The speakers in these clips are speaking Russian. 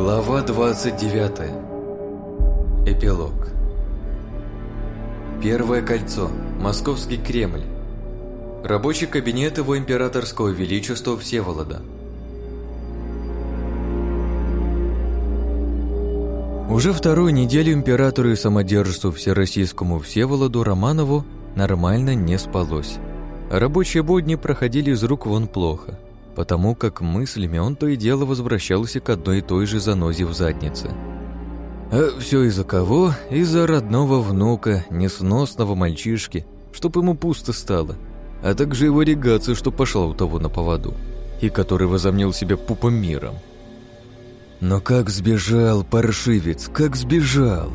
Глава 29. Эпилог. Первое кольцо. Московский Кремль. Рабочий кабинет его императорского величества Всеволода. Уже вторую неделю императору и самодержцу Всероссийскому Всеволоду Романову нормально не спалось. Рабочие будни проходили из рук вон плохо – потому как мыслями он то и дело возвращался к одной и той же занозе в заднице. А все из-за кого? Из-за родного внука, несносного мальчишки, чтоб ему пусто стало, а также его регации, что пошла у того на поводу, и который возомнил себя пупом миром. Но как сбежал паршивец, как сбежал!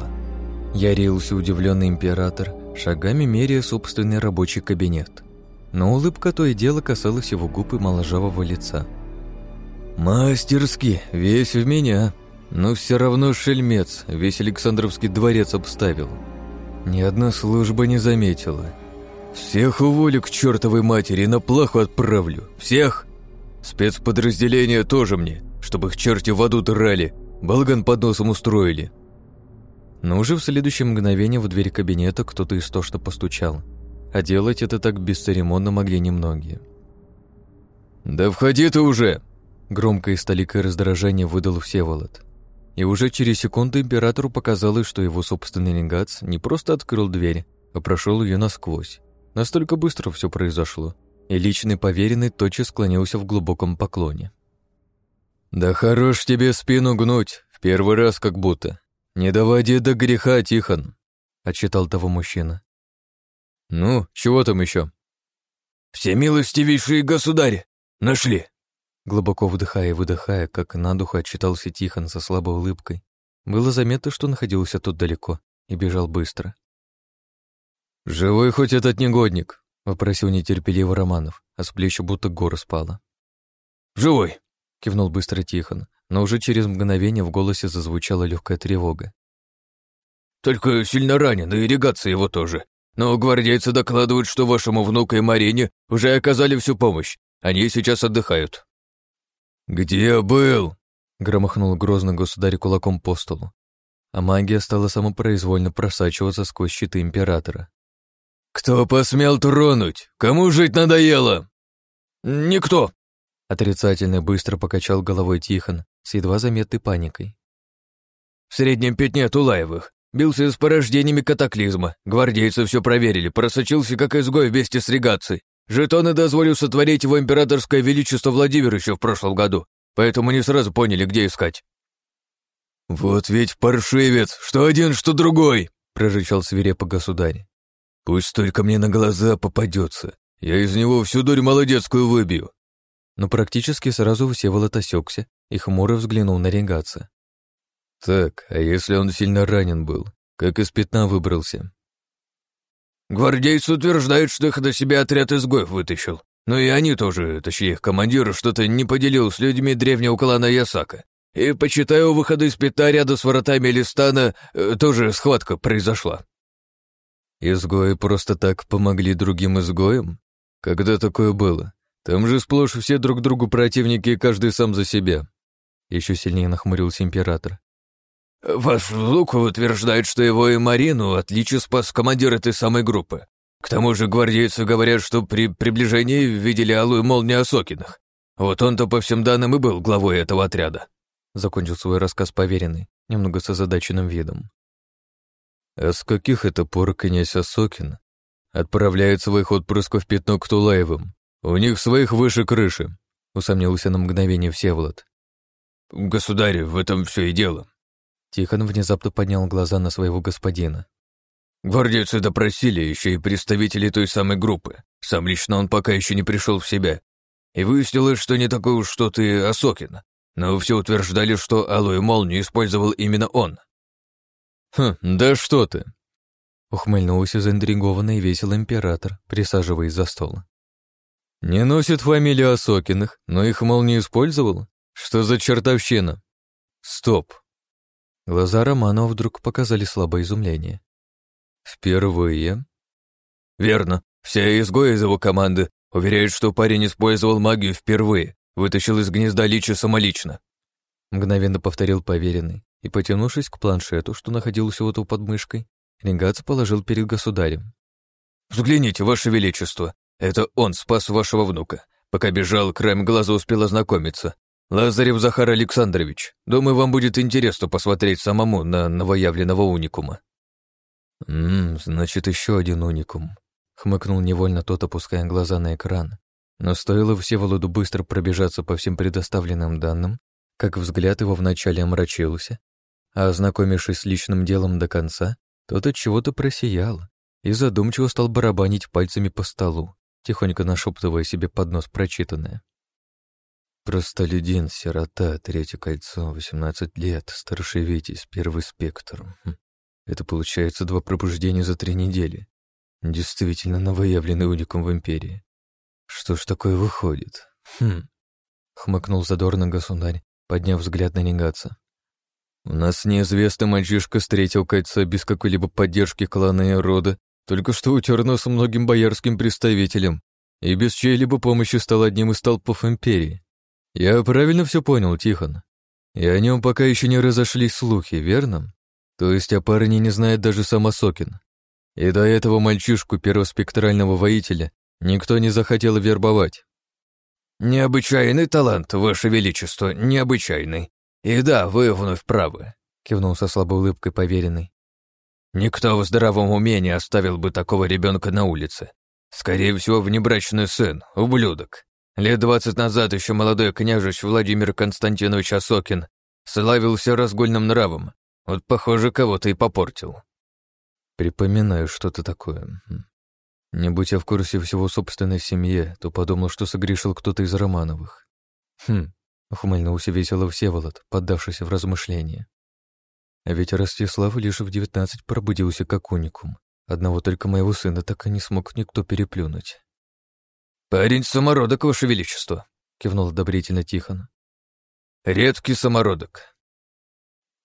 Ярился удивленный император, шагами меряя собственный рабочий кабинет но улыбка то и дело касалась его губ и моложавого лица. «Мастерски, весь в меня, но все равно шельмец, весь Александровский дворец обставил. Ни одна служба не заметила. Всех уволю к чертовой матери, на плаху отправлю. Всех! Спецподразделения тоже мне, чтобы их черти в аду драли, балган под носом устроили». Но уже в следующее мгновение в дверь кабинета кто-то истошно постучал – а делать это так бесцеремонно могли немногие. «Да входи ты уже!» Громко и столикое раздражение выдал Всеволод. И уже через секунду императору показалось, что его собственный легац не просто открыл дверь, а прошел ее насквозь. Настолько быстро все произошло, и личный поверенный тотчас склонился в глубоком поклоне. «Да хорош тебе спину гнуть, в первый раз как будто. Не доводи до греха, Тихон», — отчитал того мужчина. «Ну, чего там еще?» «Всемилостивейшие государи! Нашли!» Глубоко вдыхая и выдыхая, как на духу отчитался Тихон со слабой улыбкой. Было заметно, что находился тут далеко и бежал быстро. «Живой хоть этот негодник?» — вопросил нетерпеливо Романов, а с плеча будто гора спала. «Живой!» — кивнул быстро Тихон, но уже через мгновение в голосе зазвучала легкая тревога. «Только сильно ранен, и ирригация его тоже. Но гвардейцы докладывают, что вашему внуку и Марине уже оказали всю помощь. Они сейчас отдыхают». «Где был?» — громыхнул грозно государь кулаком по столу. А магия стала самопроизвольно просачиваться сквозь щиты императора. «Кто посмел тронуть? Кому жить надоело?» «Никто!» Отрицательно быстро покачал головой Тихон с едва заметной паникой. «В среднем пятне Тулаевых. Бился с порождениями катаклизма. Гвардейцы все проверили, просочился как изгой вместе с регацией. Жетоны дозволил сотворить его императорское величество Владимир еще в прошлом году, поэтому не сразу поняли, где искать. «Вот ведь паршивец, что один, что другой!» — прорычал свирепо государь. «Пусть только мне на глаза попадется, я из него всю дурь молодецкую выбью». Но практически сразу Всеволод осекся и хмуро взглянул на регаца. Так, а если он сильно ранен был? Как из пятна выбрался? Гвардейцы утверждают, что их до себя отряд изгоев вытащил. Но и они тоже, точнее их командир, что-то не поделил с людьми древнего клана Ясака. И, почитаю, у выхода из пятна ряда с воротами Листана э, тоже схватка произошла. Изгои просто так помогли другим изгоям? Когда такое было? Там же сплошь все друг другу противники, и каждый сам за себя. Еще сильнее нахмурился император. Ваш внук утверждает, что его и Марину отлично спас командир этой самой группы. К тому же гвардейцы говорят, что при приближении видели алую молнию Осокиных. Вот он-то по всем данным и был главой этого отряда. Закончил свой рассказ поверенный, немного с озадаченным видом. А с каких это пор князь Осокин отправляет своих отпрысков в пятно к Тулаевым? У них своих выше крыши, усомнился на мгновение Всеволод. Государь, в этом все и дело. Тихон внезапно поднял глаза на своего господина. «Гвардейцы допросили еще и представителей той самой группы. Сам лично он пока еще не пришел в себя. И выяснилось, что не такой уж что ты Осокин. Но все утверждали, что алую молнию использовал именно он». «Хм, да что ты!» Ухмыльнулся заинтригованный и весел император, присаживаясь за стол. «Не носит фамилию Осокиных, но их молнию использовал? Что за чертовщина?» «Стоп!» Глаза Романова вдруг показали слабое изумление. «Впервые?» «Верно. Все изгои из его команды уверяют, что парень использовал магию впервые, вытащил из гнезда лича самолично». Мгновенно повторил поверенный и, потянувшись к планшету, что находился вот у подмышкой, Ренгац положил перед государем. «Взгляните, Ваше Величество, это он спас вашего внука. Пока бежал, краем глаза успел ознакомиться. Лазарев Захар Александрович, думаю, вам будет интересно посмотреть самому на новоявленного уникума». «Ммм, значит, еще один уникум», — хмыкнул невольно тот, опуская глаза на экран. Но стоило Всеволоду быстро пробежаться по всем предоставленным данным, как взгляд его вначале омрачился, а ознакомившись с личным делом до конца, тот от чего-то просиял и задумчиво стал барабанить пальцами по столу, тихонько нашептывая себе под нос прочитанное. Простолюдин, сирота, третье кольцо, 18 лет, старший Витязь, первый спектр. Хм. Это получается два пробуждения за три недели. Действительно новоявленный уникум в Империи. Что ж такое выходит? Хм. Хмыкнул задорно государь, подняв взгляд на Негаца. У нас неизвестный мальчишка с третьего кольца без какой-либо поддержки клана и рода, только что утер нос многим боярским представителям и без чьей-либо помощи стал одним из толпов империи. Я правильно все понял, Тихон? И о нем пока еще не разошлись слухи, верно? То есть о парне не знает даже сам Осокин. И до этого мальчишку первоспектрального воителя никто не захотел вербовать. «Необычайный талант, Ваше Величество, необычайный. И да, вы вновь правы», — кивнул со слабой улыбкой поверенный. «Никто в здравом уме не оставил бы такого ребенка на улице. Скорее всего, внебрачный сын, ублюдок. Лет двадцать назад еще молодой княжич Владимир Константинович Осокин славился разгульным нравом. Вот, похоже, кого-то и попортил». Припоминаю что-то такое. Не будь я в курсе всего собственной семьи, то подумал, что согрешил кто-то из Романовых. Хм, ухмыльнулся весело Всеволод, поддавшись в размышления. А ведь Ростислав лишь в девятнадцать пробудился как уникум. Одного только моего сына так и не смог никто переплюнуть. «Парень самородок, Ваше Величество», — кивнул одобрительно Тихон. «Редкий самородок».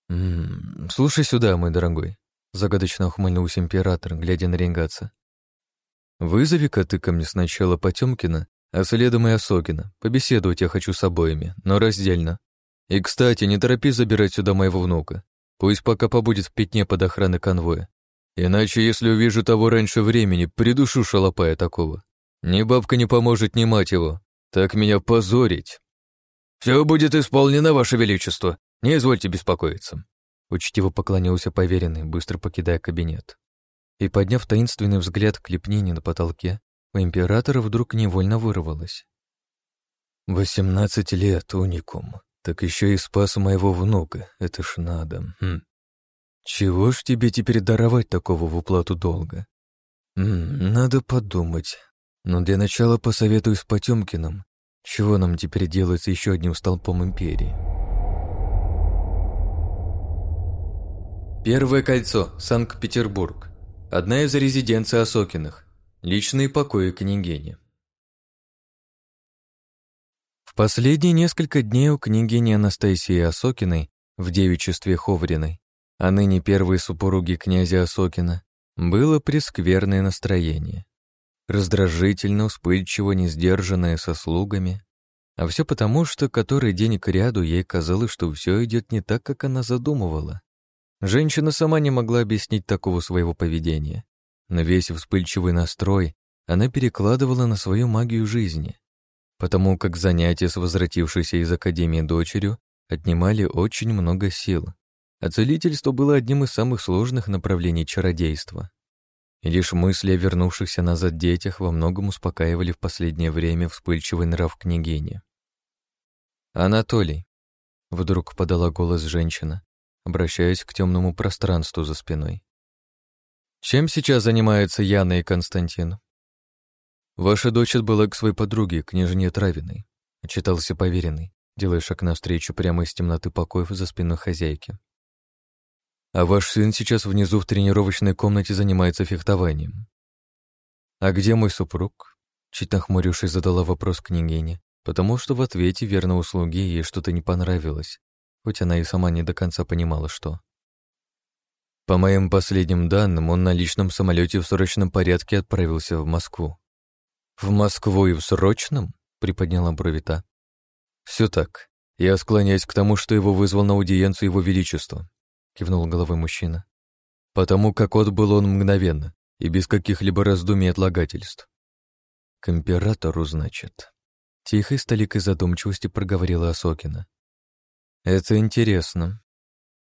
«М -м, «Слушай сюда, мой дорогой», — загадочно ухмыльнулся император, глядя на Ренгаца. «Вызови-ка ты ко мне сначала Потемкина, а следом и Осокина. Побеседовать я хочу с обоими, но раздельно. И, кстати, не торопи забирать сюда моего внука. Пусть пока побудет в пятне под охраной конвоя. Иначе, если увижу того раньше времени, придушу шалопая такого. Ни бабка не поможет, ни мать его. Так меня позорить. Все будет исполнено, Ваше Величество. Не извольте беспокоиться. Учтиво поклонился поверенный, быстро покидая кабинет и, подняв таинственный взгляд к лепнине на потолке, у императора вдруг невольно вырвалось. «Восемнадцать лет, уникум. Так еще и спас моего внука. Это ж надо. Хм. Чего ж тебе теперь даровать такого в уплату долга? Надо подумать. Но для начала посоветую с Потемкиным, чего нам теперь делать с еще одним столпом империи. Первое кольцо, Санкт-Петербург. Одна из резиденций Осокиных. Личные покои княгини. В последние несколько дней у княгини Анастасии Осокиной в девичестве Ховриной, а ныне первой супруги князя Осокина, было прескверное настроение. Раздражительно, вспыльчиво, несдержанное со слугами. А все потому, что который день к ряду ей казалось, что все идет не так, как она задумывала. Женщина сама не могла объяснить такого своего поведения, но весь вспыльчивый настрой она перекладывала на свою магию жизни, потому как занятия с возвратившейся из Академии дочерью отнимали очень много сил, а целительство было одним из самых сложных направлений чародейства. И лишь мысли о вернувшихся назад детях во многом успокаивали в последнее время вспыльчивый нрав княгини. «Анатолий», — вдруг подала голос женщина, обращаясь к темному пространству за спиной. «Чем сейчас занимаются Яна и Константин?» «Ваша дочь отбыла к своей подруге, княжне Травиной», — отчитался поверенный, делая шаг навстречу прямо из темноты покоев за спиной хозяйки. «А ваш сын сейчас внизу в тренировочной комнате занимается фехтованием». «А где мой супруг?» Чуть нахмурившись, задала вопрос княгине, потому что в ответе верного слуги ей что-то не понравилось, хоть она и сама не до конца понимала, что. По моим последним данным, он на личном самолете в срочном порядке отправился в Москву. «В Москву и в срочном?» — приподняла брови та. «Все так. Я склоняюсь к тому, что его вызвал на аудиенцию его величества, кивнул головой мужчина. Потому как отбыл он мгновенно и без каких-либо раздумий и отлагательств. К императору, значит. Тихой столикой задумчивости проговорила Осокина. Это интересно.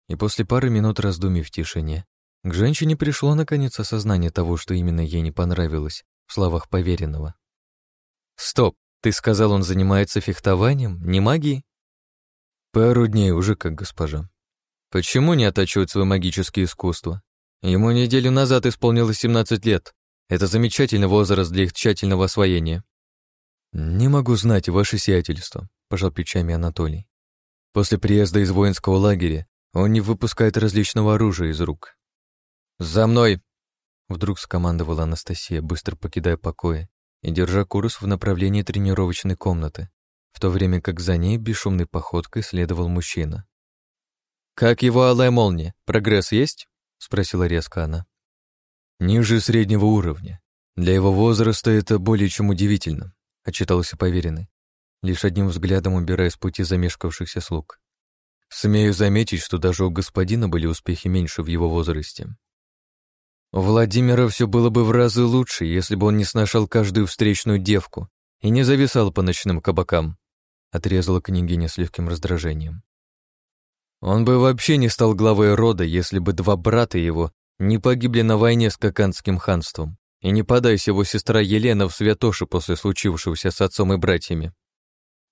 И после пары минут раздумий в тишине к женщине пришло наконец осознание того, что именно ей не понравилось в словах поверенного. «Стоп, ты сказал, он занимается фехтованием, не магией?» «Пару дней уже как госпожа». «Почему не оттачивает свои магические искусства? Ему неделю назад исполнилось 17 лет. Это замечательный возраст для их тщательного освоения». «Не могу знать, ваше сиятельство», — пожал плечами Анатолий. «После приезда из воинского лагеря он не выпускает различного оружия из рук. «За мной!» Вдруг скомандовала Анастасия, быстро покидая покои и держа курс в направлении тренировочной комнаты, в то время как за ней бесшумной походкой следовал мужчина. «Как его алая молния? Прогресс есть?» — спросила резко она. «Ниже среднего уровня. Для его возраста это более чем удивительно», — отчитался поверенный, лишь одним взглядом убирая с пути замешкавшихся слуг. «Смею заметить, что даже у господина были успехи меньше в его возрасте. У Владимира все было бы в разы лучше, если бы он не сношал каждую встречную девку и не зависал по ночным кабакам, отрезала княгиня с легким раздражением. Он бы вообще не стал главой рода, если бы два брата его не погибли на войне с Каканским ханством, и не подаясь его сестра Елена в святоши после случившегося с отцом и братьями.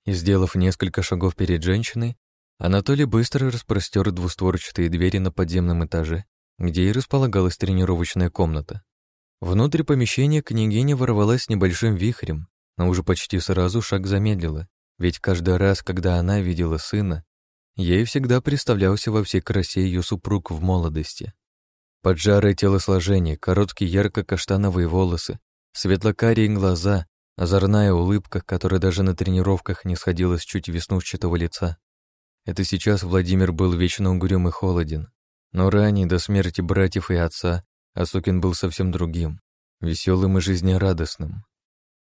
И сделав несколько шагов перед женщиной, Анатолий быстро распростер двустворчатые двери на подземном этаже где и располагалась тренировочная комната. Внутрь помещения княгиня ворвалась небольшим вихрем, но уже почти сразу шаг замедлила, ведь каждый раз, когда она видела сына, ей всегда представлялся во всей красе ее супруг в молодости. Поджарое телосложение, короткие ярко-каштановые волосы, светлокарие глаза, озорная улыбка, которая даже на тренировках не сходила с чуть веснушчатого лица. Это сейчас Владимир был вечно угрюм и холоден, но ранее, до смерти братьев и отца, Асукин был совсем другим, веселым и жизнерадостным.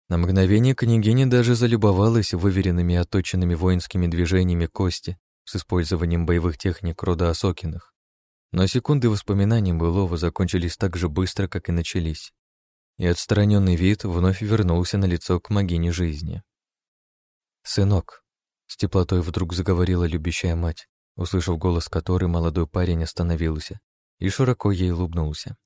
На мгновение княгиня даже залюбовалась выверенными и отточенными воинскими движениями кости с использованием боевых техник рода Осокиных. Но секунды воспоминаний былого закончились так же быстро, как и начались. И отстраненный вид вновь вернулся на лицо к могине жизни. «Сынок», — с теплотой вдруг заговорила любящая мать, услышав голос которой молодой парень остановился и широко ей улыбнулся.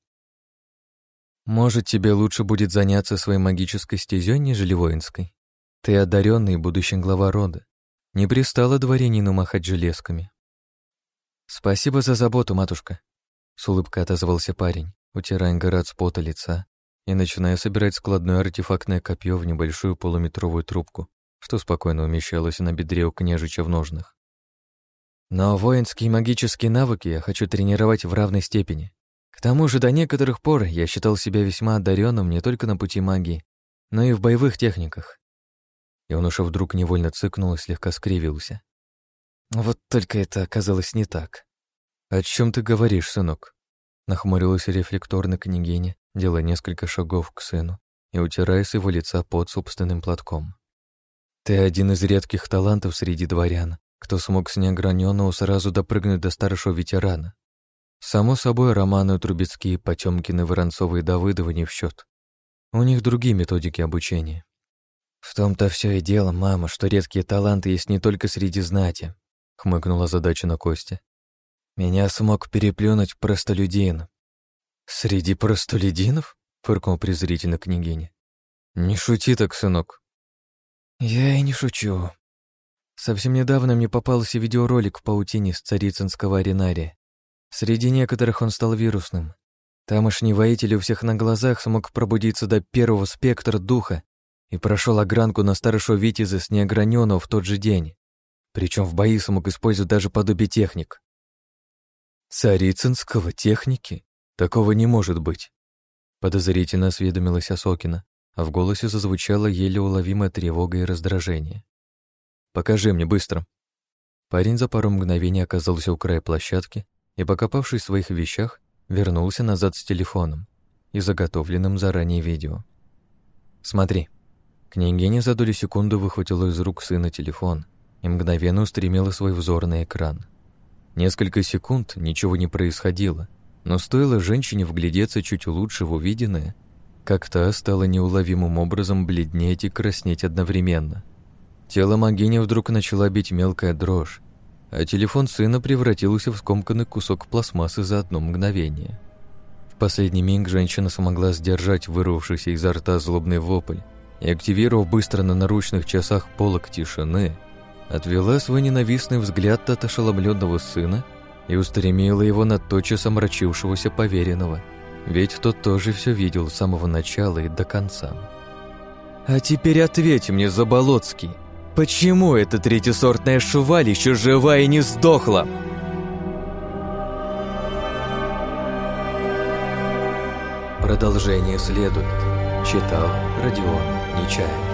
«Может, тебе лучше будет заняться своей магической стезей, нежели воинской? Ты одаренный будущий глава рода. Не пристало дворянину махать железками». «Спасибо за заботу, матушка», — с улыбкой отозвался парень, утирая город с пота лица и начиная собирать складное артефактное копье в небольшую полуметровую трубку, что спокойно умещалось на бедре у княжича в ножнах. Но воинские магические навыки я хочу тренировать в равной степени. К тому же до некоторых пор я считал себя весьма одаренным не только на пути магии, но и в боевых техниках. И он уж вдруг невольно цыкнул и слегка скривился. Вот только это оказалось не так. «О чем ты говоришь, сынок?» Нахмурилась рефлекторно княгиня, делая несколько шагов к сыну и утирая с его лица под собственным платком. «Ты один из редких талантов среди дворян, кто смог с неограненного сразу допрыгнуть до старшего ветерана. Само собой, Романы Трубецкие, Потемкины, Воронцовы и Давыдовы не в счет. У них другие методики обучения. В том-то все и дело, мама, что редкие таланты есть не только среди знати, хмыкнула задача на Косте. Меня смог переплюнуть простолюдин. Среди простолюдинов? фыркнул презрительно княгиня. Не шути так, сынок. Я и не шучу, Совсем недавно мне попался видеоролик в паутине с царицынского аренария. Среди некоторых он стал вирусным. Тамошний воитель у всех на глазах смог пробудиться до первого спектра духа и прошел огранку на старшего Витяза с неограненного в тот же день. Причем в бои смог использовать даже подобие техник. «Царицынского техники? Такого не может быть!» Подозрительно осведомилась Осокина, а в голосе зазвучала еле уловимая тревога и раздражение. Покажи мне быстро». Парень за пару мгновений оказался у края площадки и, покопавшись в своих вещах, вернулся назад с телефоном и заготовленным заранее видео. «Смотри». Княгиня за долю секунду выхватила из рук сына телефон и мгновенно устремила свой взор на экран. Несколько секунд ничего не происходило, но стоило женщине вглядеться чуть лучше в увиденное, как та стала неуловимым образом бледнеть и краснеть одновременно. Тело Магини вдруг начала бить мелкая дрожь, а телефон сына превратился в скомканный кусок пластмассы за одно мгновение. В последний миг женщина смогла сдержать вырвавшийся изо рта злобный вопль и, активировав быстро на наручных часах полок тишины, отвела свой ненавистный взгляд от ошеломленного сына и устремила его на тотчас омрачившегося поверенного, ведь тот тоже все видел с самого начала и до конца. «А теперь ответь мне, Заболоцкий, почему эта третьесортная шуваль еще жива и не сдохла?» Продолжение следует. Читал Родион Нечаев.